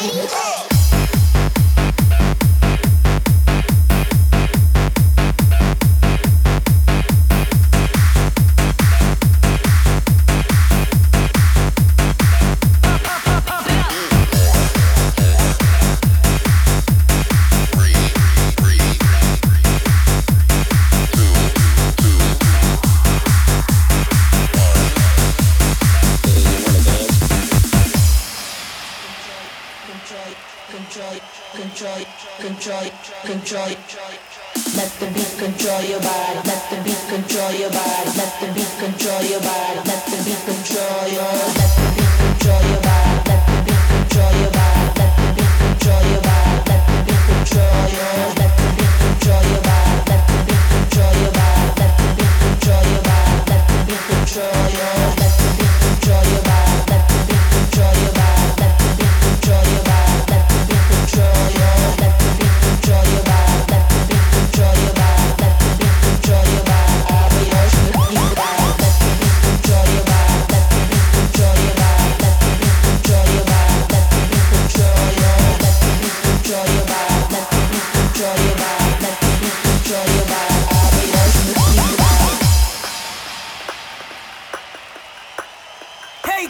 Ladies. Let the beat control your body. Let the beat control your body. Let the beat control your body. Let the beat control your.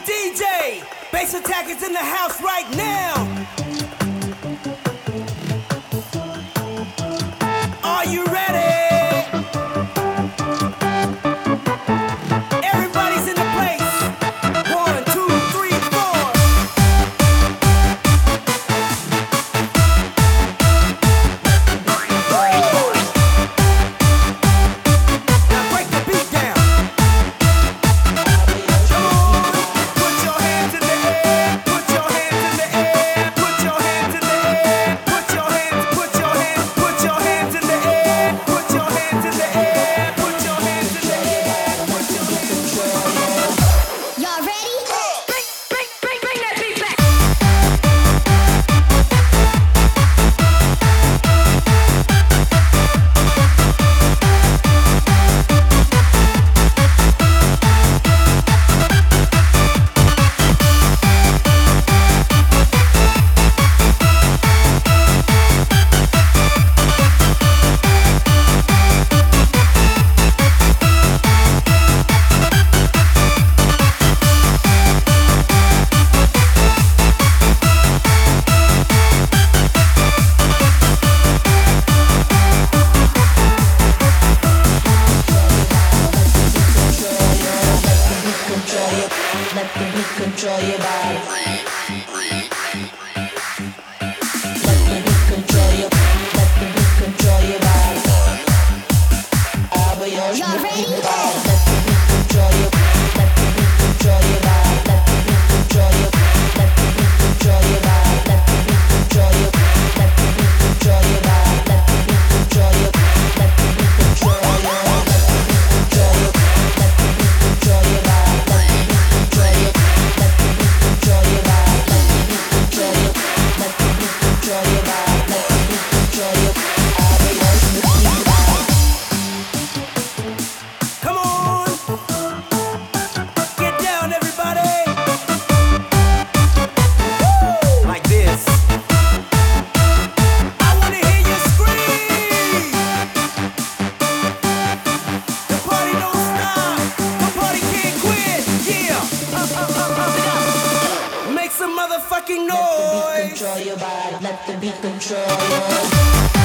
DJ. Bass attack is in the house right now. Let the beat control your body. Let the beat control your body. Let the beat control your body.